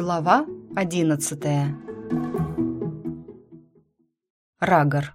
Глава одиннадцатая Рагор.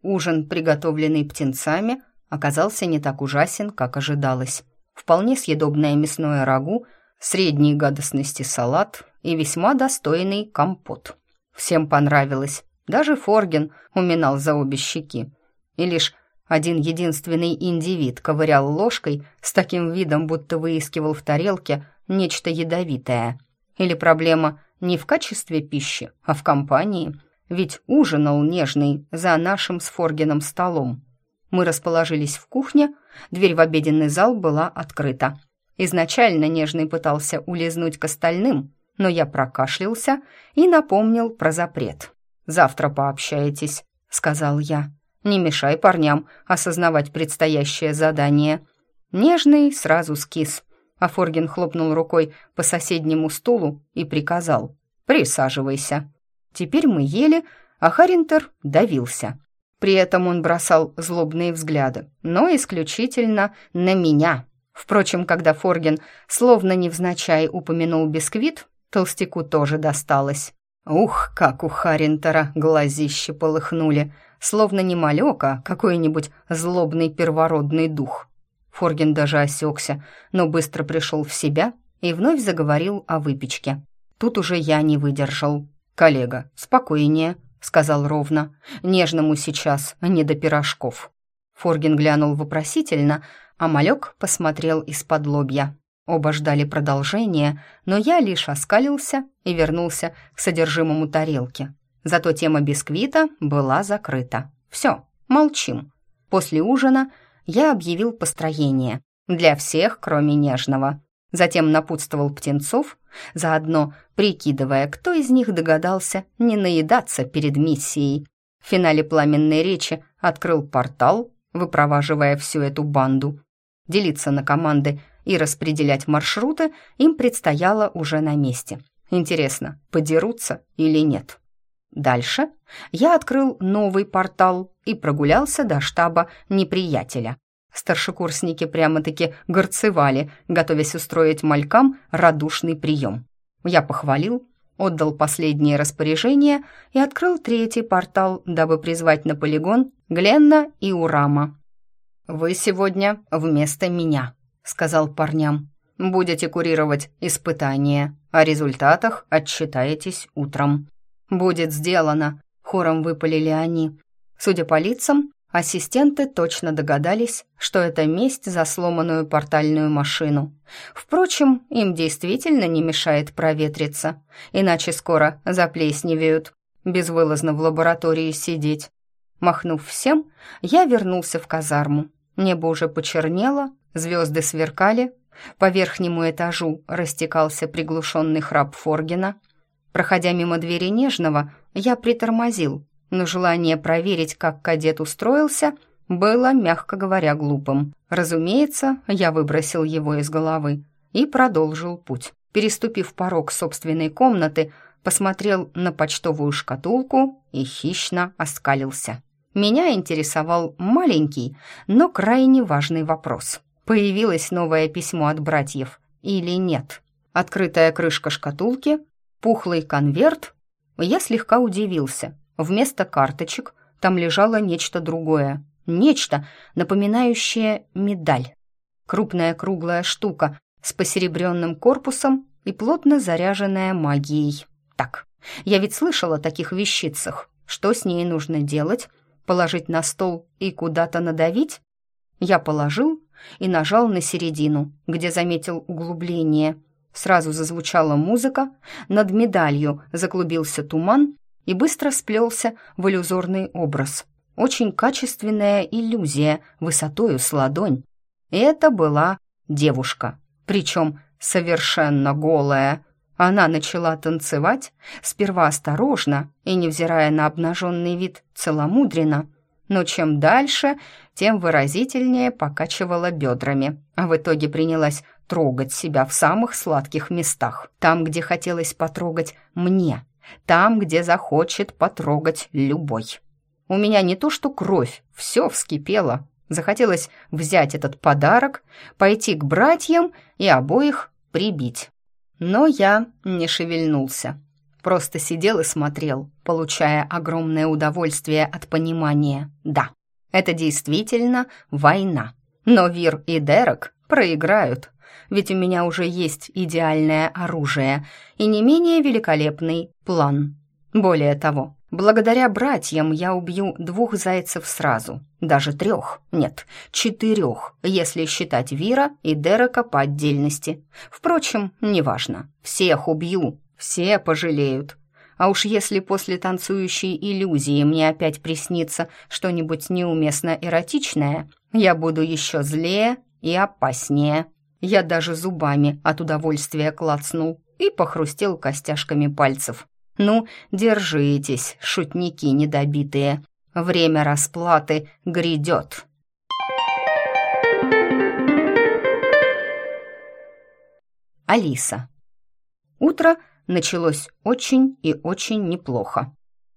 Ужин, приготовленный птенцами, оказался не так ужасен, как ожидалось. Вполне съедобное мясное рагу, средней гадостности салат и весьма достойный компот. Всем понравилось. Даже Форген уминал за обе щеки. И лишь один единственный индивид ковырял ложкой с таким видом, будто выискивал в тарелке нечто ядовитое. Или проблема не в качестве пищи, а в компании, ведь ужинал нежный за нашим с Форгеном столом. Мы расположились в кухне, дверь в обеденный зал была открыта. Изначально нежный пытался улизнуть к остальным, но я прокашлялся и напомнил про запрет. «Завтра пообщаетесь», — сказал я. Не мешай парням осознавать предстоящее задание. Нежный сразу скис, а Форгин хлопнул рукой по соседнему стулу и приказал «Присаживайся». Теперь мы ели, а Харинтер давился. При этом он бросал злобные взгляды, но исключительно на меня. Впрочем, когда Форген словно невзначай упомянул бисквит, толстяку тоже досталось. Ух, как у Харинтера глазища полыхнули — словно не малек, а какой-нибудь злобный первородный дух. Форгин даже осекся, но быстро пришел в себя и вновь заговорил о выпечке. Тут уже я не выдержал. «Коллега, спокойнее», — сказал ровно. «Нежному сейчас не до пирожков». Форгин глянул вопросительно, а малек посмотрел из-под лобья. Оба ждали продолжения, но я лишь оскалился и вернулся к содержимому тарелки. Зато тема бисквита была закрыта. Все, молчим. После ужина я объявил построение. Для всех, кроме нежного. Затем напутствовал птенцов, заодно прикидывая, кто из них догадался не наедаться перед миссией. В финале пламенной речи открыл портал, выпроваживая всю эту банду. Делиться на команды и распределять маршруты им предстояло уже на месте. Интересно, подерутся или нет? Дальше я открыл новый портал и прогулялся до штаба неприятеля. Старшекурсники прямо-таки горцевали, готовясь устроить малькам радушный прием. Я похвалил, отдал последнее распоряжение и открыл третий портал, дабы призвать на полигон Гленна и Урама. «Вы сегодня вместо меня», — сказал парням. «Будете курировать испытания. О результатах отчитаетесь утром. «Будет сделано», — хором выпалили они. Судя по лицам, ассистенты точно догадались, что это месть за сломанную портальную машину. Впрочем, им действительно не мешает проветриться, иначе скоро заплесневеют, безвылазно в лаборатории сидеть. Махнув всем, я вернулся в казарму. Небо уже почернело, звезды сверкали, по верхнему этажу растекался приглушенный храп Форгина — Проходя мимо двери Нежного, я притормозил, но желание проверить, как кадет устроился, было, мягко говоря, глупым. Разумеется, я выбросил его из головы и продолжил путь. Переступив порог собственной комнаты, посмотрел на почтовую шкатулку и хищно оскалился. Меня интересовал маленький, но крайне важный вопрос. Появилось новое письмо от братьев или нет? Открытая крышка шкатулки пухлый конверт, я слегка удивился. Вместо карточек там лежало нечто другое. Нечто, напоминающее медаль. Крупная круглая штука с посеребренным корпусом и плотно заряженная магией. Так, я ведь слышала о таких вещицах. Что с ней нужно делать? Положить на стол и куда-то надавить? Я положил и нажал на середину, где заметил углубление – Сразу зазвучала музыка, над медалью заклубился туман и быстро сплелся в иллюзорный образ. Очень качественная иллюзия, высотою с ладонь. Это была девушка, причем совершенно голая. Она начала танцевать, сперва осторожно и, невзирая на обнаженный вид, целомудренно, но чем дальше, тем выразительнее покачивала бедрами, а в итоге принялась трогать себя в самых сладких местах, там, где хотелось потрогать мне, там, где захочет потрогать любой. У меня не то что кровь, все вскипело. Захотелось взять этот подарок, пойти к братьям и обоих прибить. Но я не шевельнулся. Просто сидел и смотрел, получая огромное удовольствие от понимания. Да, это действительно война. Но Вир и Дерек проиграют, ведь у меня уже есть идеальное оружие и не менее великолепный план. Более того, благодаря братьям я убью двух зайцев сразу, даже трех, нет, четырех, если считать Вира и Дерека по отдельности. Впрочем, неважно, всех убью, все пожалеют. А уж если после танцующей иллюзии мне опять приснится что-нибудь неуместно эротичное, я буду еще злее и опаснее. Я даже зубами от удовольствия клацнул и похрустел костяшками пальцев. «Ну, держитесь, шутники недобитые. Время расплаты грядет». Алиса. Утро началось очень и очень неплохо.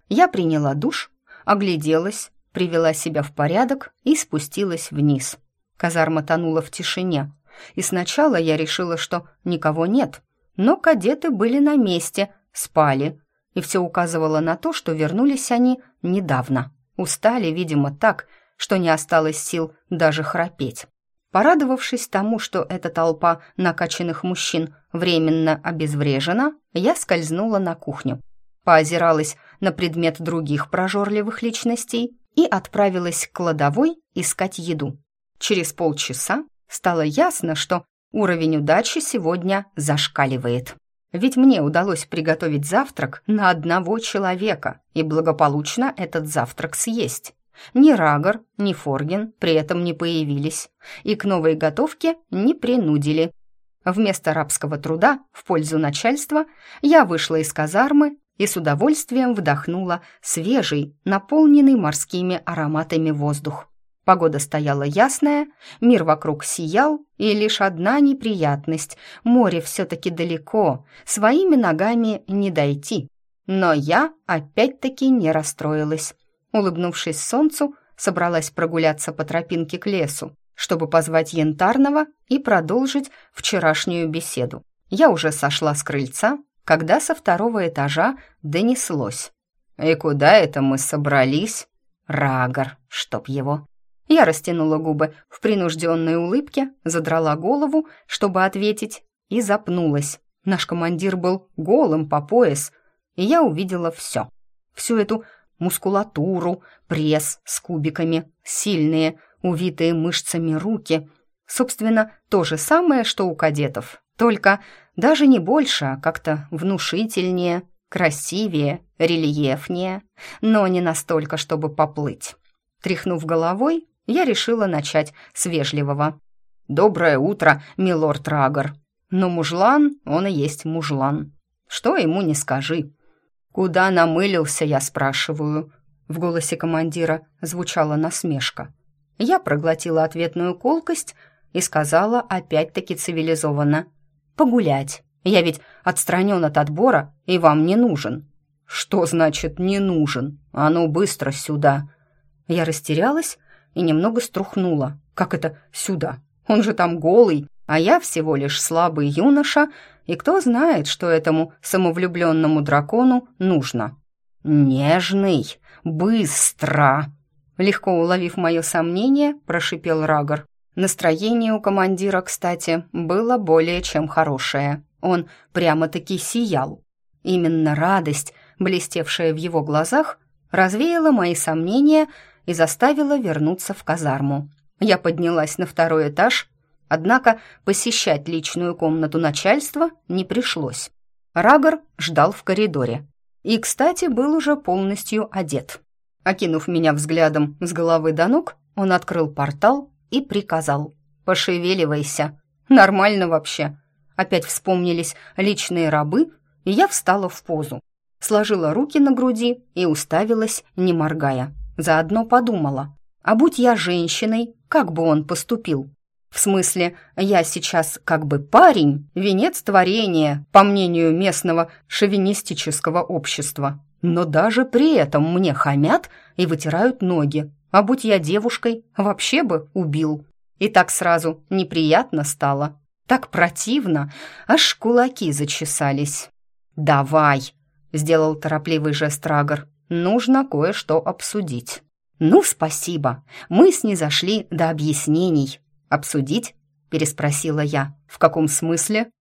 Я приняла душ, огляделась, привела себя в порядок и спустилась вниз. Казарма тонула в тишине, и сначала я решила, что никого нет, но кадеты были на месте, спали, и все указывало на то, что вернулись они недавно. Устали, видимо, так, что не осталось сил даже храпеть. Порадовавшись тому, что эта толпа накачанных мужчин временно обезврежена, я скользнула на кухню, поозиралась на предмет других прожорливых личностей и отправилась к кладовой искать еду. Через полчаса стало ясно, что уровень удачи сегодня зашкаливает. Ведь мне удалось приготовить завтрак на одного человека и благополучно этот завтрак съесть. Ни Рагор, ни Форген при этом не появились и к новой готовке не принудили. Вместо рабского труда в пользу начальства я вышла из казармы и с удовольствием вдохнула свежий, наполненный морскими ароматами воздух. Погода стояла ясная, мир вокруг сиял, и лишь одна неприятность — море все-таки далеко, своими ногами не дойти. Но я опять-таки не расстроилась. Улыбнувшись солнцу, собралась прогуляться по тропинке к лесу, чтобы позвать Янтарного и продолжить вчерашнюю беседу. Я уже сошла с крыльца, когда со второго этажа донеслось. «И куда это мы собрались?» «Рагор, чтоб его!» Я растянула губы в принужденной улыбке, задрала голову, чтобы ответить, и запнулась. Наш командир был голым по пояс, и я увидела все. Всю эту мускулатуру, пресс с кубиками, сильные, увитые мышцами руки. Собственно, то же самое, что у кадетов, только даже не больше, а как-то внушительнее, красивее, рельефнее, но не настолько, чтобы поплыть. Тряхнув головой, я решила начать с вежливого. «Доброе утро, милорд Рагор». Но мужлан, он и есть мужлан. Что ему не скажи. «Куда намылился, я спрашиваю?» В голосе командира звучала насмешка. Я проглотила ответную колкость и сказала опять-таки цивилизованно. «Погулять. Я ведь отстранен от отбора и вам не нужен». «Что значит «не нужен»? А ну быстро сюда!» Я растерялась и немного струхнула. «Как это сюда? Он же там голый, а я всего лишь слабый юноша, и кто знает, что этому самовлюбленному дракону нужно?» «Нежный, быстро!» Легко уловив мое сомнение, прошипел Рагор. Настроение у командира, кстати, было более чем хорошее. Он прямо-таки сиял. Именно радость, блестевшая в его глазах, развеяла мои сомнения и заставила вернуться в казарму. Я поднялась на второй этаж, однако посещать личную комнату начальства не пришлось. Рагор ждал в коридоре. И, кстати, был уже полностью одет. Окинув меня взглядом с головы до ног, он открыл портал и приказал. «Пошевеливайся. Нормально вообще». Опять вспомнились личные рабы, и я встала в позу. Сложила руки на груди и уставилась, не моргая. Заодно подумала, а будь я женщиной, как бы он поступил? В смысле, я сейчас как бы парень, венец творения, по мнению местного шовинистического общества. Но даже при этом мне хамят и вытирают ноги. А будь я девушкой, вообще бы убил. И так сразу неприятно стало. Так противно, аж кулаки зачесались. «Давай!» — сделал торопливый жест Рагор. «Нужно кое-что обсудить». «Ну, спасибо. Мы снизошли до объяснений». «Обсудить?» — переспросила я. «В каком смысле?»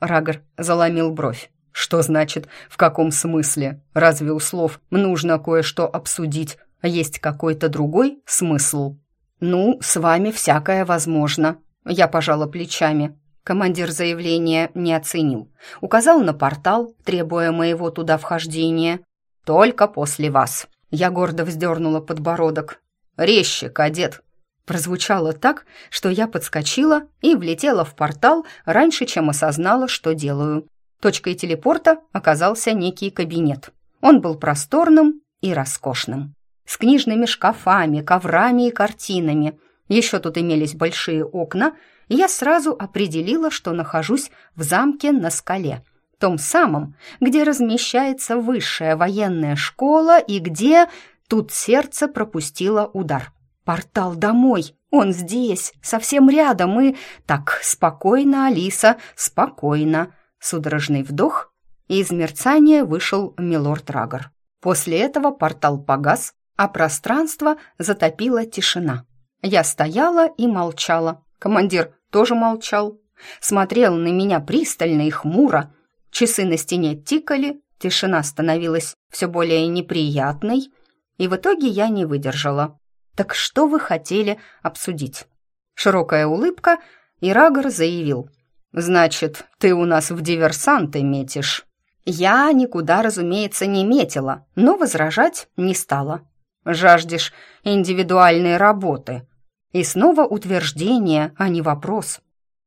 Рагор заломил бровь. «Что значит «в каком смысле»? Разве у слов «нужно кое-что обсудить» есть какой-то другой смысл?» «Ну, с вами всякое возможно». Я пожала плечами. Командир заявления не оценил. Указал на портал, требуя моего туда вхождения. «Только после вас». Я гордо вздернула подбородок. «Резче, кадет!» Прозвучало так, что я подскочила и влетела в портал раньше, чем осознала, что делаю. Точкой телепорта оказался некий кабинет. Он был просторным и роскошным. С книжными шкафами, коврами и картинами. Еще тут имелись большие окна, и я сразу определила, что нахожусь в замке на скале, том самом, где размещается высшая военная школа и где... Тут сердце пропустило удар. «Портал домой! Он здесь, совсем рядом, и... Так, спокойно, Алиса, спокойно!» Судорожный вдох, и из мерцания вышел милорд Рагор. После этого портал погас, а пространство затопила тишина. Я стояла и молчала. Командир тоже молчал. Смотрел на меня пристально и хмуро. Часы на стене тикали, тишина становилась все более неприятной, и в итоге я не выдержала. «Так что вы хотели обсудить?» Широкая улыбка, и Рагор заявил. «Значит, ты у нас в диверсанты метишь?» Я никуда, разумеется, не метила, но возражать не стала. «Жаждешь индивидуальной работы», и снова утверждение, а не вопрос.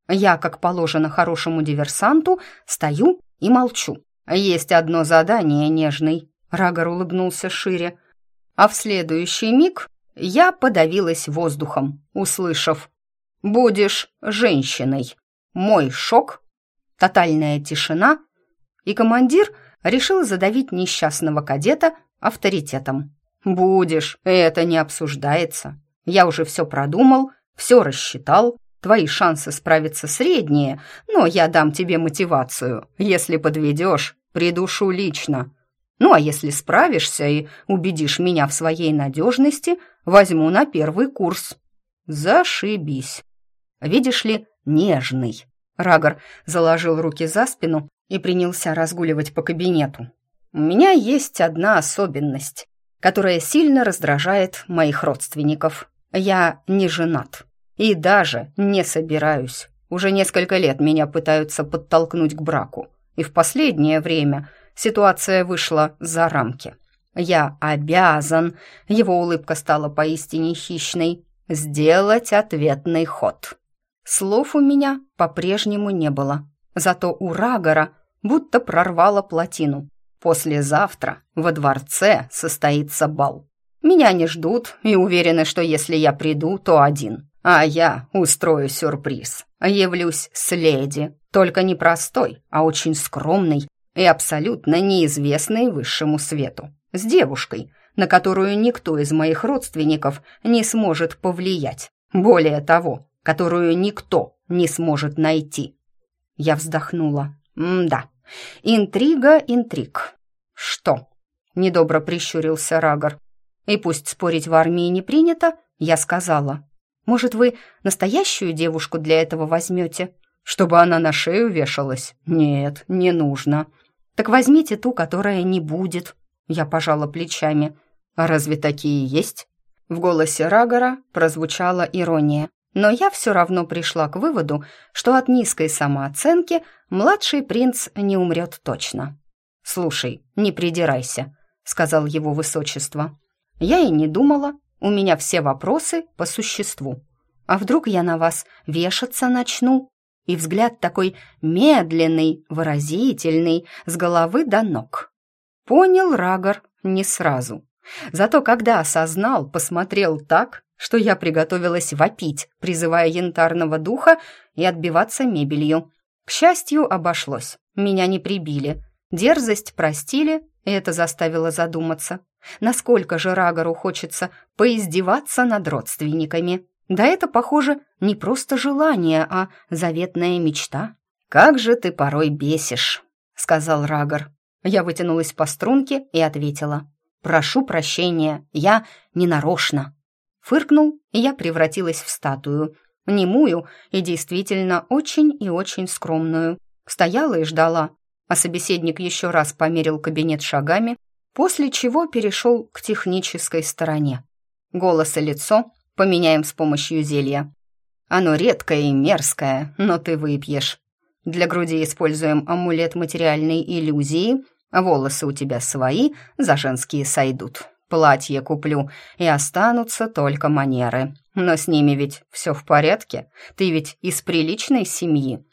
Я, как положено хорошему диверсанту, стою и молчу. Есть одно задание, нежный. Рагор улыбнулся шире. А в следующий миг я подавилась воздухом, услышав «Будешь женщиной». Мой шок, тотальная тишина, и командир решил задавить несчастного кадета авторитетом. «Будешь, это не обсуждается. Я уже все продумал, все рассчитал. Твои шансы справиться средние, но я дам тебе мотивацию. Если подведешь, придушу лично. Ну а если справишься и убедишь меня в своей надежности, возьму на первый курс. Зашибись. Видишь ли, нежный. Рагор заложил руки за спину и принялся разгуливать по кабинету. У меня есть одна особенность, которая сильно раздражает моих родственников. Я не женат. И даже не собираюсь. Уже несколько лет меня пытаются подтолкнуть к браку. И в последнее время ситуация вышла за рамки. Я обязан, его улыбка стала поистине хищной, сделать ответный ход. Слов у меня по-прежнему не было. Зато у Рагора будто прорвало плотину. Послезавтра во дворце состоится бал. Меня не ждут и уверены, что если я приду, то один. А я устрою сюрприз. Явлюсь с леди, только не простой, а очень скромной и абсолютно неизвестной высшему свету. С девушкой, на которую никто из моих родственников не сможет повлиять. Более того, которую никто не сможет найти. Я вздохнула. М-да, интрига, интриг. Что? Недобро прищурился Рагор. И пусть спорить в армии не принято, я сказала. Может, вы настоящую девушку для этого возьмете? Чтобы она на шею вешалась? Нет, не нужно. Так возьмите ту, которая не будет. Я пожала плечами. А разве такие есть? В голосе Рагора прозвучала ирония. Но я все равно пришла к выводу, что от низкой самооценки младший принц не умрет точно. «Слушай, не придирайся», — сказал его высочество. Я и не думала. У меня все вопросы по существу. А вдруг я на вас вешаться начну? И взгляд такой медленный, выразительный, с головы до ног. Понял Рагор не сразу. Зато когда осознал, посмотрел так, что я приготовилась вопить, призывая янтарного духа и отбиваться мебелью. К счастью, обошлось. Меня не прибили. Дерзость простили, это заставило задуматься. Насколько же Рагору хочется поиздеваться над родственниками? Да это, похоже, не просто желание, а заветная мечта. «Как же ты порой бесишь», — сказал Рагор. Я вытянулась по струнке и ответила. «Прошу прощения, я ненарочно». Фыркнул, и я превратилась в статую, немую и действительно очень и очень скромную. Стояла и ждала, а собеседник еще раз померил кабинет шагами, после чего перешел к технической стороне. Голос и лицо поменяем с помощью зелья. Оно редкое и мерзкое, но ты выпьешь. Для груди используем амулет материальной иллюзии, волосы у тебя свои, за женские сойдут. Платье куплю, и останутся только манеры. Но с ними ведь все в порядке, ты ведь из приличной семьи.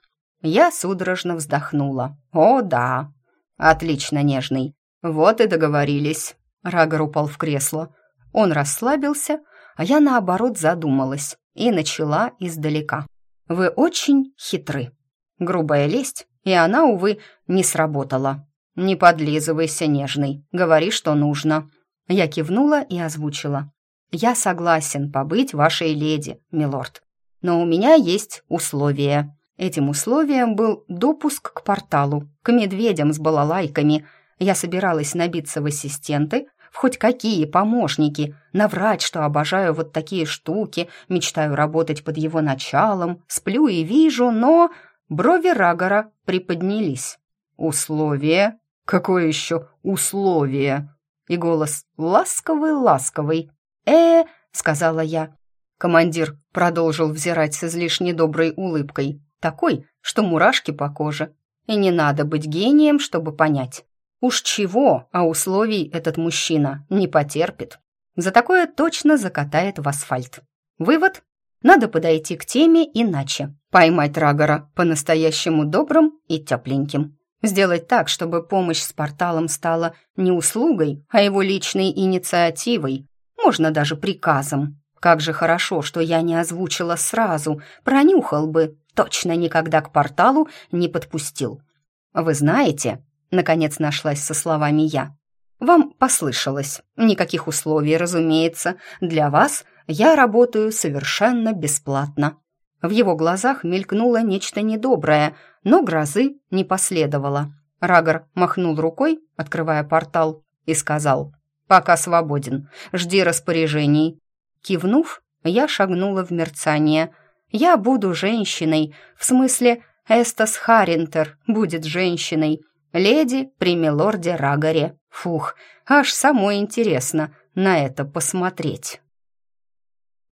Я судорожно вздохнула. О, да. Отлично, нежный. Вот и договорились. Рагор упал в кресло. Он расслабился, а я, наоборот, задумалась и начала издалека. Вы очень хитры. Грубая лесть, и она, увы, не сработала. «Не подлизывайся, нежный, говори, что нужно». Я кивнула и озвучила. «Я согласен побыть вашей леди, милорд. Но у меня есть условия». Этим условием был допуск к порталу, к медведям с балалайками. Я собиралась набиться в ассистенты, в хоть какие помощники, наврать, что обожаю вот такие штуки, мечтаю работать под его началом, сплю и вижу, но... Брови Рагора приподнялись. «Условие? Какое еще условие?» И голос ласковый-ласковый. «Э, — сказала я. Командир продолжил взирать с излишне доброй улыбкой, такой, что мурашки по коже. И не надо быть гением, чтобы понять. Уж чего, а условий этот мужчина не потерпит. За такое точно закатает в асфальт. Вывод надо подойти к теме иначе. Поймать Рагора по-настоящему добрым и тепленьким. Сделать так, чтобы помощь с порталом стала не услугой, а его личной инициативой. Можно даже приказом. Как же хорошо, что я не озвучила сразу. Пронюхал бы. Точно никогда к порталу не подпустил. Вы знаете, наконец нашлась со словами я. Вам послышалось. Никаких условий, разумеется. Для вас я работаю совершенно бесплатно». В его глазах мелькнуло нечто недоброе, но грозы не последовало. Рагор махнул рукой, открывая портал, и сказал «Пока свободен, жди распоряжений». Кивнув, я шагнула в мерцание. «Я буду женщиной, в смысле Эстас Харинтер будет женщиной, леди при милорде Рагаре. Фух, аж самой интересно на это посмотреть».